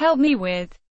help me with.